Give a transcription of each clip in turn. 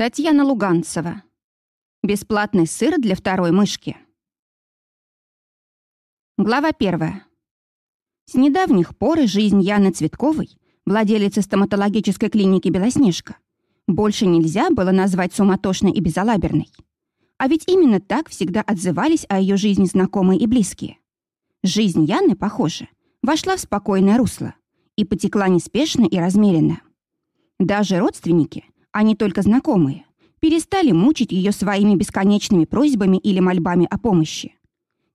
Татьяна Луганцева. Бесплатный сыр для второй мышки. Глава первая. С недавних пор жизнь Яны Цветковой, владелицы стоматологической клиники «Белоснежка», больше нельзя было назвать суматошной и безалаберной. А ведь именно так всегда отзывались о ее жизни знакомые и близкие. Жизнь Яны, похоже, вошла в спокойное русло и потекла неспешно и размеренно. Даже родственники, не только знакомые, перестали мучить ее своими бесконечными просьбами или мольбами о помощи.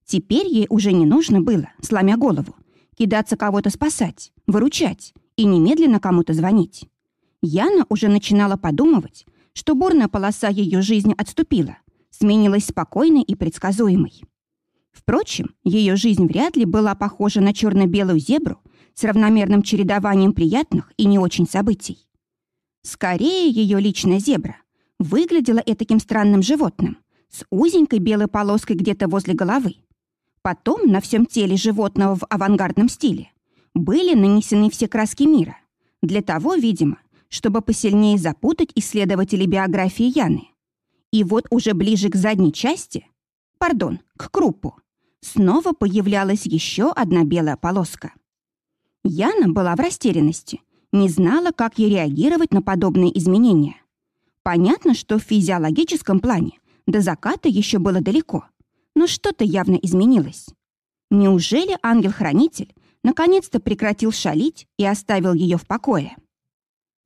Теперь ей уже не нужно было, сломя голову, кидаться кого-то спасать, выручать и немедленно кому-то звонить. Яна уже начинала подумывать, что бурная полоса ее жизни отступила, сменилась спокойной и предсказуемой. Впрочем, ее жизнь вряд ли была похожа на черно-белую зебру с равномерным чередованием приятных и не очень событий. Скорее, ее личная зебра выглядела таким странным животным с узенькой белой полоской где-то возле головы. Потом на всем теле животного в авангардном стиле были нанесены все краски мира. Для того, видимо, чтобы посильнее запутать исследователей биографии Яны. И вот уже ближе к задней части, пардон, к крупу, снова появлялась еще одна белая полоска. Яна была в растерянности, не знала, как ей реагировать на подобные изменения. Понятно, что в физиологическом плане до заката еще было далеко, но что-то явно изменилось. Неужели ангел-хранитель наконец-то прекратил шалить и оставил ее в покое?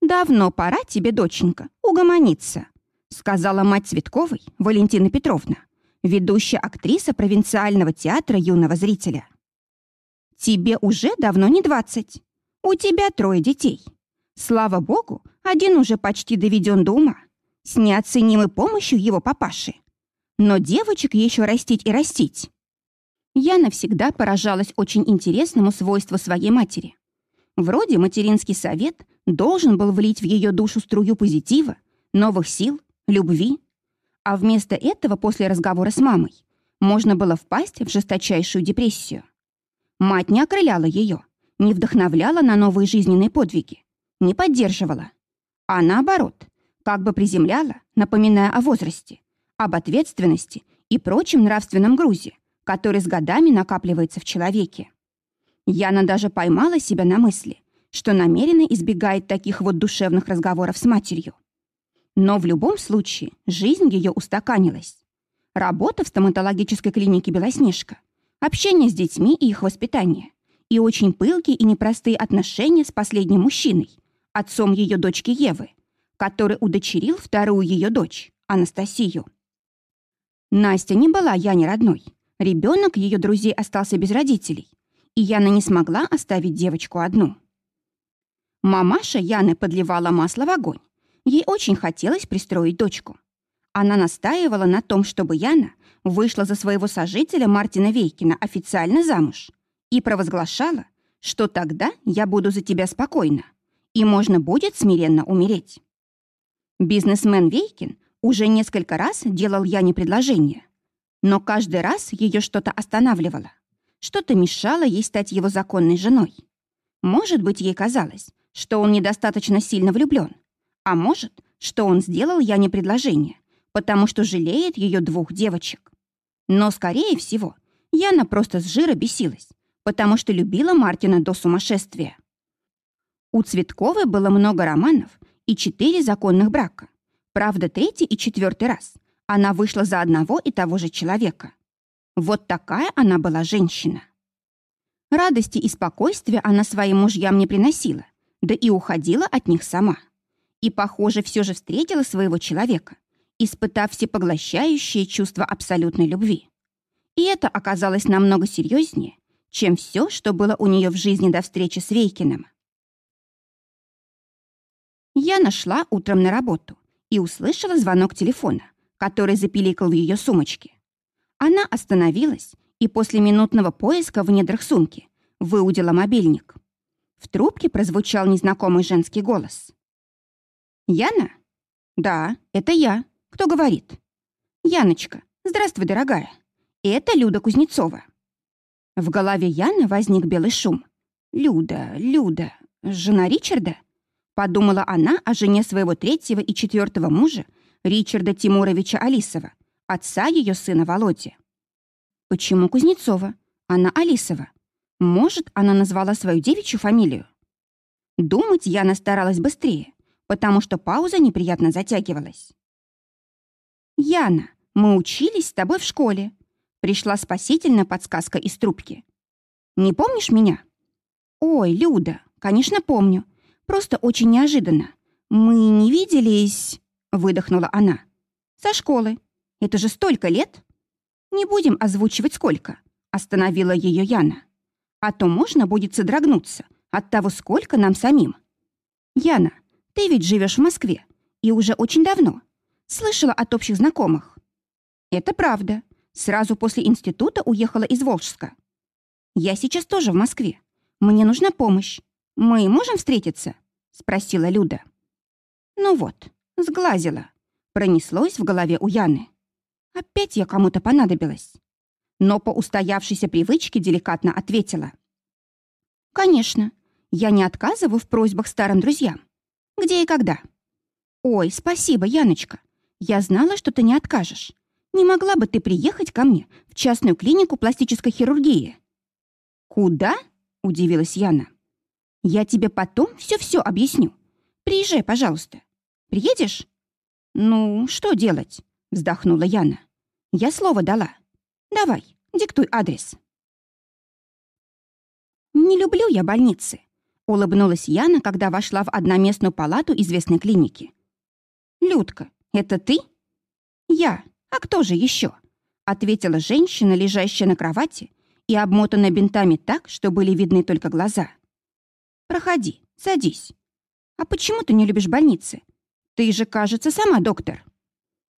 «Давно пора тебе, доченька, угомониться», сказала мать Цветковой Валентина Петровна, ведущая актриса провинциального театра юного зрителя. «Тебе уже давно не двадцать. У тебя трое детей. Слава богу, один уже почти доведен до ума, с неоценимой помощью его папаши. Но девочек еще растить и растить. Я навсегда поражалась очень интересному свойству своей матери. Вроде материнский совет должен был влить в ее душу струю позитива, новых сил, любви. А вместо этого после разговора с мамой можно было впасть в жесточайшую депрессию. Мать не окрыляла ее, не вдохновляла на новые жизненные подвиги, не поддерживала, а наоборот, как бы приземляла, напоминая о возрасте, об ответственности и прочем нравственном грузе, который с годами накапливается в человеке. Яна даже поймала себя на мысли, что намеренно избегает таких вот душевных разговоров с матерью. Но в любом случае жизнь ее устаканилась. Работа в стоматологической клинике «Белоснежка», общение с детьми и их воспитание, и очень пылкие и непростые отношения с последним мужчиной, отцом ее дочки Евы, который удочерил вторую ее дочь, Анастасию. Настя не была Яне родной. Ребенок ее друзей остался без родителей, и Яна не смогла оставить девочку одну. Мамаша Яны подливала масло в огонь. Ей очень хотелось пристроить дочку. Она настаивала на том, чтобы Яна вышла за своего сожителя Мартина Вейкина официально замуж и провозглашала, что тогда я буду за тебя спокойна, и можно будет смиренно умереть. Бизнесмен Вейкин уже несколько раз делал Яне предложение, но каждый раз ее что-то останавливало, что-то мешало ей стать его законной женой. Может быть, ей казалось, что он недостаточно сильно влюблен, а может, что он сделал Яне предложение, потому что жалеет ее двух девочек. Но, скорее всего, Яна просто с жира бесилась, потому что любила Мартина до сумасшествия. У Цветковой было много романов и четыре законных брака. Правда, третий и четвертый раз она вышла за одного и того же человека. Вот такая она была женщина. Радости и спокойствия она своим мужьям не приносила, да и уходила от них сама. И, похоже, все же встретила своего человека, испытав всепоглощающее чувство абсолютной любви. И это оказалось намного серьезнее, чем все, что было у нее в жизни до встречи с Вейкиным. Я нашла утром на работу и услышала звонок телефона, который запиликал в ее сумочке. Она остановилась и после минутного поиска в недрах сумки выудила мобильник. В трубке прозвучал незнакомый женский голос. «Яна?» «Да, это я. Кто говорит?» «Яночка, здравствуй, дорогая. Это Люда Кузнецова». В голове Яны возник белый шум. «Люда, Люда, жена Ричарда?» Подумала она о жене своего третьего и четвертого мужа, Ричарда Тимуровича Алисова, отца ее сына Володи. Почему Кузнецова? Она Алисова. Может, она назвала свою девичью фамилию? Думать Яна старалась быстрее, потому что пауза неприятно затягивалась. «Яна, мы учились с тобой в школе», — пришла спасительная подсказка из трубки. «Не помнишь меня?» «Ой, Люда, конечно, помню. Просто очень неожиданно. Мы не виделись...» — выдохнула она. «Со школы. Это же столько лет!» «Не будем озвучивать сколько», — остановила ее Яна. «А то можно будет содрогнуться от того, сколько нам самим». «Яна, ты ведь живешь в Москве и уже очень давно. Слышала от общих знакомых». «Это правда. Сразу после института уехала из Волжска. Я сейчас тоже в Москве. Мне нужна помощь. Мы можем встретиться?» — спросила Люда. «Ну вот, сглазила». Пронеслось в голове у Яны. Опять я кому-то понадобилась. Но по устоявшейся привычке деликатно ответила. «Конечно, я не отказываю в просьбах старым друзьям. Где и когда?» «Ой, спасибо, Яночка. Я знала, что ты не откажешь. Не могла бы ты приехать ко мне в частную клинику пластической хирургии?» «Куда?» — удивилась Яна. «Я тебе потом все-все объясню. Приезжай, пожалуйста. Приедешь?» «Ну, что делать?» — вздохнула Яна. «Я слово дала. Давай, диктуй адрес». «Не люблю я больницы», — улыбнулась Яна, когда вошла в одноместную палату известной клиники. «Людка, это ты?» «Я. А кто же еще?» — ответила женщина, лежащая на кровати и обмотанная бинтами так, что были видны только глаза. «Проходи, садись. А почему ты не любишь больницы? Ты же, кажется, сама доктор».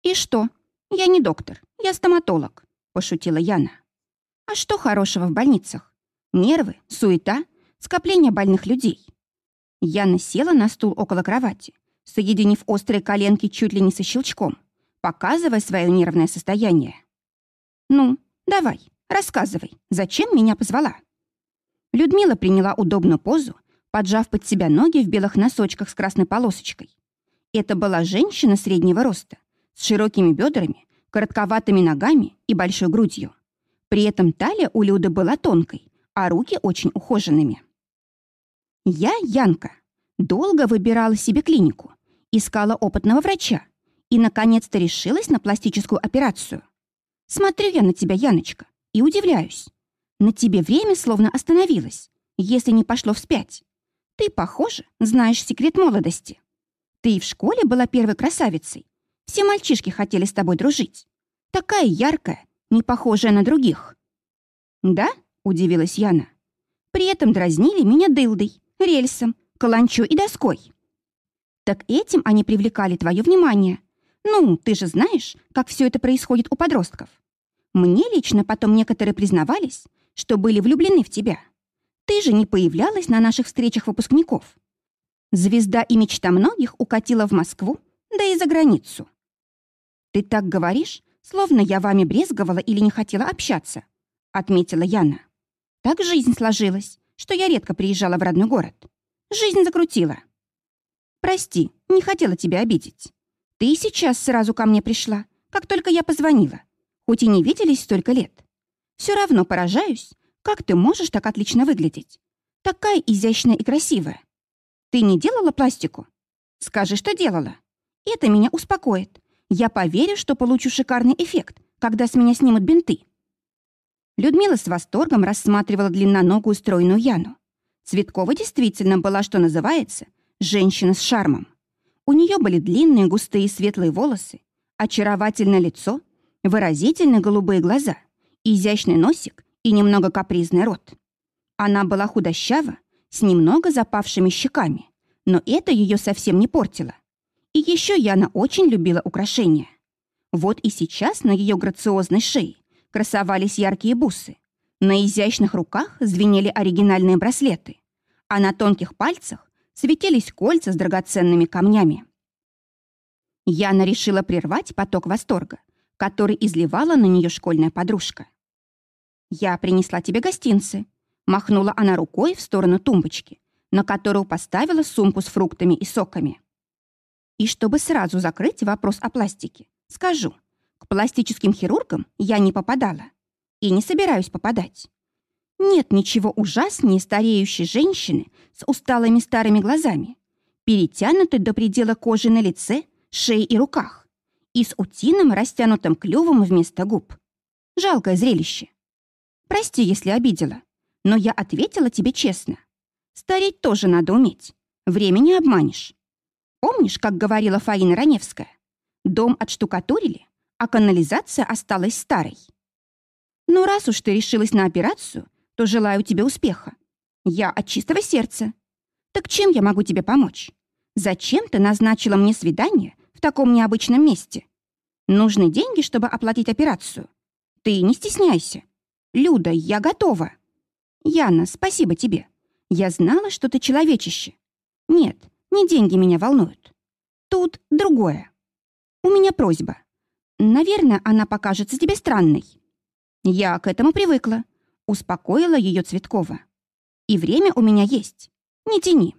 «И что? Я не доктор, я стоматолог», — пошутила Яна. «А что хорошего в больницах? Нервы, суета, скопление больных людей». Яна села на стул около кровати, соединив острые коленки чуть ли не со щелчком, показывая свое нервное состояние. «Ну, давай, рассказывай, зачем меня позвала?» Людмила приняла удобную позу, поджав под себя ноги в белых носочках с красной полосочкой. Это была женщина среднего роста, с широкими бедрами, коротковатыми ногами и большой грудью. При этом талия у Люды была тонкой, а руки очень ухоженными. Я, Янка, долго выбирала себе клинику, искала опытного врача и, наконец-то, решилась на пластическую операцию. Смотрю я на тебя, Яночка, и удивляюсь. На тебе время словно остановилось, если не пошло вспять. Ты, похоже, знаешь секрет молодости. Ты и в школе была первой красавицей, все мальчишки хотели с тобой дружить. Такая яркая, не похожая на других». «Да?» — удивилась Яна. «При этом дразнили меня дылдой, рельсом, каланчой и доской». «Так этим они привлекали твое внимание. Ну, ты же знаешь, как все это происходит у подростков. Мне лично потом некоторые признавались, что были влюблены в тебя. Ты же не появлялась на наших встречах выпускников. Звезда и мечта многих укатила в Москву, да и за границу. «Ты так говоришь, словно я вами брезговала или не хотела общаться», — отметила Яна. «Так жизнь сложилась, что я редко приезжала в родной город. Жизнь закрутила». «Прости, не хотела тебя обидеть. Ты сейчас сразу ко мне пришла, как только я позвонила, хоть и не виделись столько лет. Все равно поражаюсь, как ты можешь так отлично выглядеть. Такая изящная и красивая. Ты не делала пластику? Скажи, что делала. Это меня успокоит, я поверю, что получу шикарный эффект, когда с меня снимут бинты. Людмила с восторгом рассматривала длинноногую стройную Яну. Цветкова действительно была, что называется, женщина с шармом. У нее были длинные густые светлые волосы, очаровательное лицо, выразительные голубые глаза, изящный носик и немного капризный рот. Она была худощава, с немного запавшими щеками, но это ее совсем не портило. И еще Яна очень любила украшения. Вот и сейчас на ее грациозной шее красовались яркие бусы. На изящных руках звенели оригинальные браслеты, а на тонких пальцах светились кольца с драгоценными камнями. Яна решила прервать поток восторга, который изливала на нее школьная подружка. «Я принесла тебе гостинцы», — махнула она рукой в сторону тумбочки, на которую поставила сумку с фруктами и соками. И чтобы сразу закрыть вопрос о пластике, скажу, к пластическим хирургам я не попадала. И не собираюсь попадать. Нет ничего ужаснее стареющей женщины с усталыми старыми глазами, перетянутой до предела кожи на лице, шее и руках, и с утиным растянутым клювом вместо губ. Жалкое зрелище. Прости, если обидела, но я ответила тебе честно. Стареть тоже надо уметь. Время не обманешь. Помнишь, как говорила Фаина Раневская? Дом отштукатурили, а канализация осталась старой. Ну, раз уж ты решилась на операцию, то желаю тебе успеха. Я от чистого сердца. Так чем я могу тебе помочь? Зачем ты назначила мне свидание в таком необычном месте? Нужны деньги, чтобы оплатить операцию. Ты не стесняйся. Люда, я готова. Яна, спасибо тебе. Я знала, что ты человечище. Нет, не деньги меня волнуют. Тут другое. У меня просьба. Наверное, она покажется тебе странной. Я к этому привыкла. Успокоила ее Цветкова. И время у меня есть. Не тяни.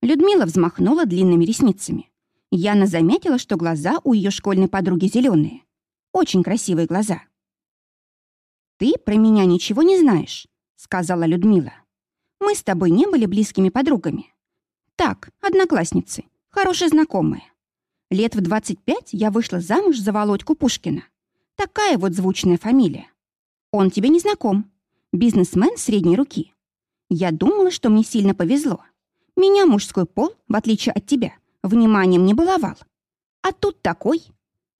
Людмила взмахнула длинными ресницами. Яна заметила, что глаза у ее школьной подруги зеленые. Очень красивые глаза. «Ты про меня ничего не знаешь», — сказала Людмила. «Мы с тобой не были близкими подругами. Так, одноклассницы, хорошие знакомые. Лет в 25 я вышла замуж за Володьку Пушкина. Такая вот звучная фамилия. Он тебе не знаком. Бизнесмен средней руки. Я думала, что мне сильно повезло. Меня мужской пол, в отличие от тебя, вниманием не баловал. А тут такой.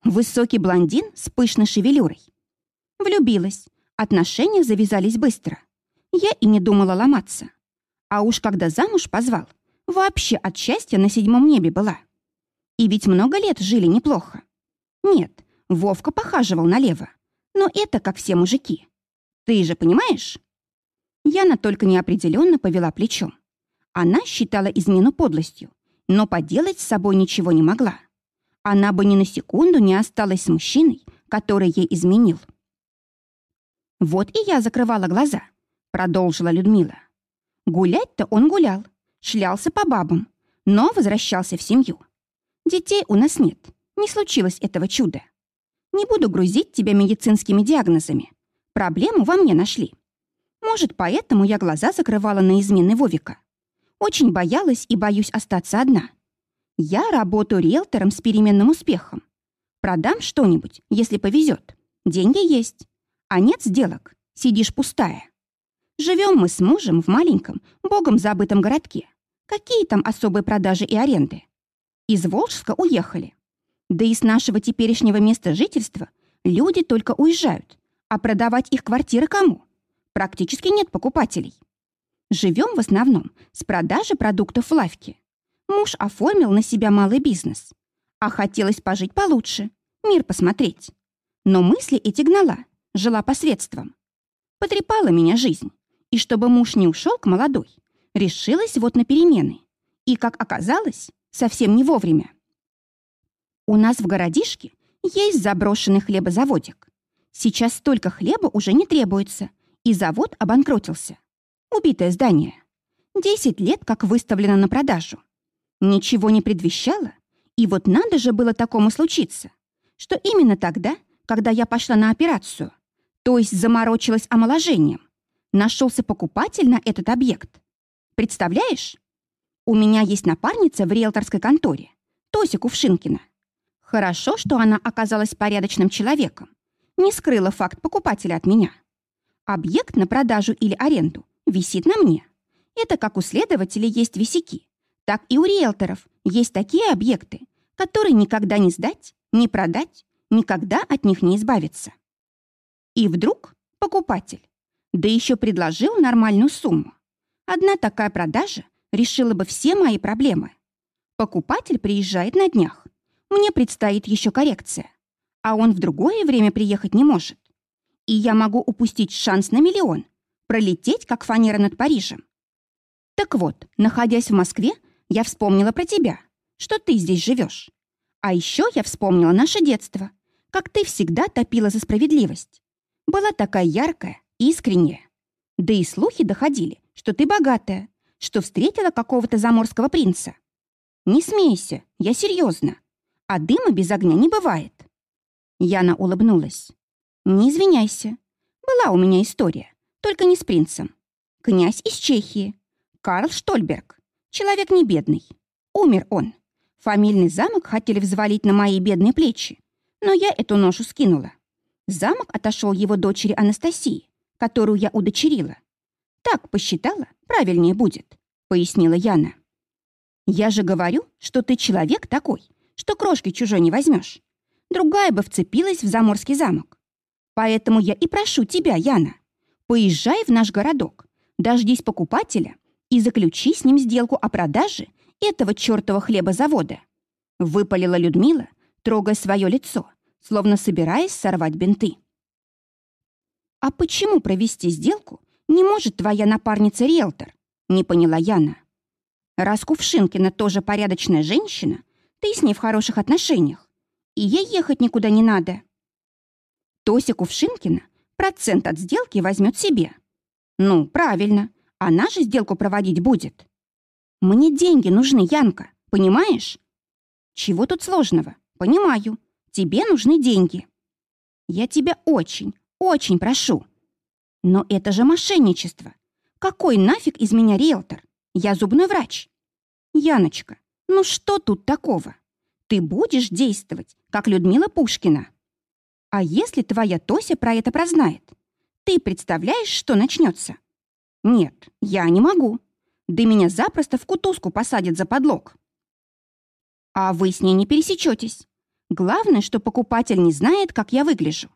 Высокий блондин с пышной шевелюрой. Влюбилась. Отношения завязались быстро. Я и не думала ломаться. А уж когда замуж позвал, вообще от счастья на седьмом небе была. И ведь много лет жили неплохо. Нет, Вовка похаживал налево. Но это как все мужики. Ты же понимаешь? Яна только неопределенно повела плечом. Она считала измену подлостью, но поделать с собой ничего не могла. Она бы ни на секунду не осталась с мужчиной, который ей изменил. «Вот и я закрывала глаза», — продолжила Людмила. «Гулять-то он гулял, шлялся по бабам, но возвращался в семью. Детей у нас нет, не случилось этого чуда. Не буду грузить тебя медицинскими диагнозами. Проблему во мне нашли. Может, поэтому я глаза закрывала на измены Вовика. Очень боялась и боюсь остаться одна. Я работаю риэлтором с переменным успехом. Продам что-нибудь, если повезет. Деньги есть. А нет сделок. Сидишь пустая. Живем мы с мужем в маленьком, богом забытом городке. Какие там особые продажи и аренды? Из Волжска уехали. Да и с нашего теперешнего места жительства люди только уезжают, а продавать их квартиры кому? Практически нет покупателей. Живем в основном с продажи продуктов в лавке. Муж оформил на себя малый бизнес. А хотелось пожить получше, мир посмотреть. Но мысли эти гнала, жила посредством. Потрепала меня жизнь. И чтобы муж не ушел к молодой, решилась вот на перемены. И, как оказалось, совсем не вовремя. У нас в городишке есть заброшенный хлебозаводик. Сейчас столько хлеба уже не требуется, и завод обанкротился. Убитое здание. Десять лет как выставлено на продажу. Ничего не предвещало, и вот надо же было такому случиться, что именно тогда, когда я пошла на операцию, то есть заморочилась омоложением, нашелся покупатель на этот объект. Представляешь? У меня есть напарница в риэлторской конторе, Тося Кувшинкина. Хорошо, что она оказалась порядочным человеком. Не скрыла факт покупателя от меня. Объект на продажу или аренду висит на мне. Это как у следователей есть висяки, так и у риэлторов есть такие объекты, которые никогда не сдать, не продать, никогда от них не избавиться. И вдруг покупатель, да еще предложил нормальную сумму. Одна такая продажа решила бы все мои проблемы. Покупатель приезжает на днях, мне предстоит еще коррекция. А он в другое время приехать не может. И я могу упустить шанс на миллион, пролететь, как фанера над Парижем. Так вот, находясь в Москве, я вспомнила про тебя, что ты здесь живешь. А еще я вспомнила наше детство, как ты всегда топила за справедливость. Была такая яркая, искренняя. Да и слухи доходили, что ты богатая, что встретила какого-то заморского принца. Не смейся, я серьезно. А дыма без огня не бывает. Яна улыбнулась. Не извиняйся. Была у меня история, только не с принцем. Князь из Чехии. Карл Штольберг. Человек не бедный. Умер он. Фамильный замок хотели взвалить на мои бедные плечи, но я эту ношу скинула. Замок отошел его дочери Анастасии, которую я удочерила. Так посчитала, правильнее будет, пояснила Яна. Я же говорю, что ты человек такой, что крошки чужой не возьмешь. Другая бы вцепилась в заморский замок. Поэтому я и прошу тебя, Яна, поезжай в наш городок, дождись покупателя и заключи с ним сделку о продаже этого чертова хлебозавода. Выпалила Людмила, трогая свое лицо, словно собираясь сорвать бинты. «А почему провести сделку не может твоя напарница-риэлтор?» — не поняла Яна. «Раз Кувшинкина тоже порядочная женщина, ты с ней в хороших отношениях, и ей ехать никуда не надо». Тося Кувшинкина процент от сделки возьмет себе. Ну, правильно, она же сделку проводить будет. Мне деньги нужны, Янка, понимаешь? Чего тут сложного? Понимаю. Тебе нужны деньги. Я тебя очень, очень прошу. Но это же мошенничество. Какой нафиг из меня риэлтор? Я зубной врач. Яночка, ну что тут такого? Ты будешь действовать, как Людмила Пушкина. А если твоя Тося про это прознает? Ты представляешь, что начнется? Нет, я не могу. Да меня запросто в кутузку посадят за подлог. А вы с ней не пересечетесь. Главное, что покупатель не знает, как я выгляжу.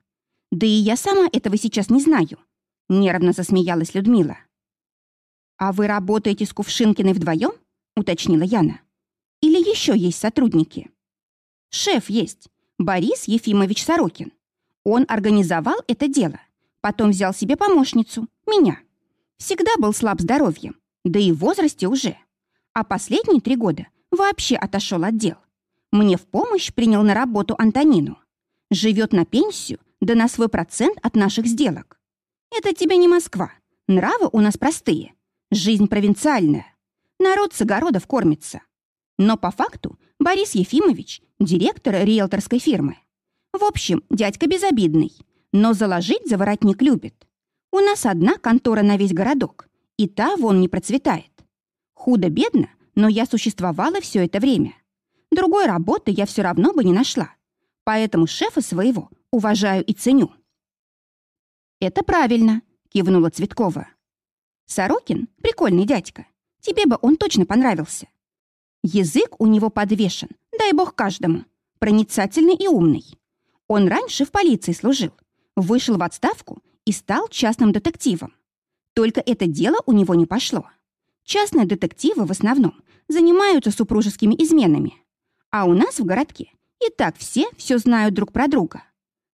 Да и я сама этого сейчас не знаю. Нервно засмеялась Людмила. «А вы работаете с Кувшинкиной вдвоем?» — уточнила Яна. «Или еще есть сотрудники?» «Шеф есть. Борис Ефимович Сорокин. Он организовал это дело. Потом взял себе помощницу, меня. Всегда был слаб здоровьем, да и в возрасте уже. А последние три года вообще отошел от дел. Мне в помощь принял на работу Антонину. Живет на пенсию, да на свой процент от наших сделок. Это тебе не Москва. Нравы у нас простые. Жизнь провинциальная. Народ с огородов кормится. Но по факту Борис Ефимович – директор риэлторской фирмы. В общем, дядька безобидный, но заложить за воротник любит. У нас одна контора на весь городок, и та вон не процветает. Худо-бедно, но я существовала все это время. Другой работы я все равно бы не нашла. Поэтому шефа своего уважаю и ценю. «Это правильно», — кивнула Цветкова. «Сорокин — прикольный дядька. Тебе бы он точно понравился. Язык у него подвешен, дай бог каждому. Проницательный и умный. Он раньше в полиции служил, вышел в отставку и стал частным детективом. Только это дело у него не пошло. Частные детективы в основном занимаются супружескими изменами. А у нас в городке и так все все знают друг про друга.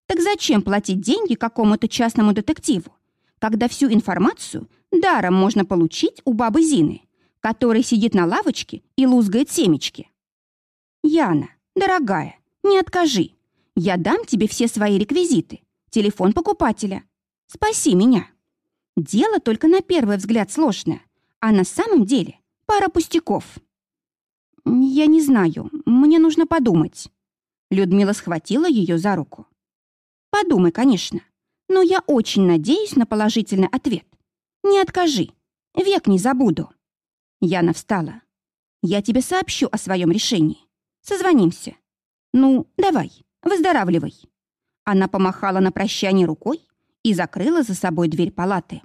Так зачем платить деньги какому-то частному детективу, когда всю информацию даром можно получить у бабы Зины, которая сидит на лавочке и лузгает семечки? Яна, дорогая, не откажи. Я дам тебе все свои реквизиты, телефон покупателя. Спаси меня. Дело только на первый взгляд сложное, а на самом деле пара пустяков. «Я не знаю, мне нужно подумать». Людмила схватила ее за руку. «Подумай, конечно, но я очень надеюсь на положительный ответ. Не откажи, век не забуду». Яна встала. «Я тебе сообщу о своем решении. Созвонимся. Ну, давай, выздоравливай». Она помахала на прощание рукой и закрыла за собой дверь палаты.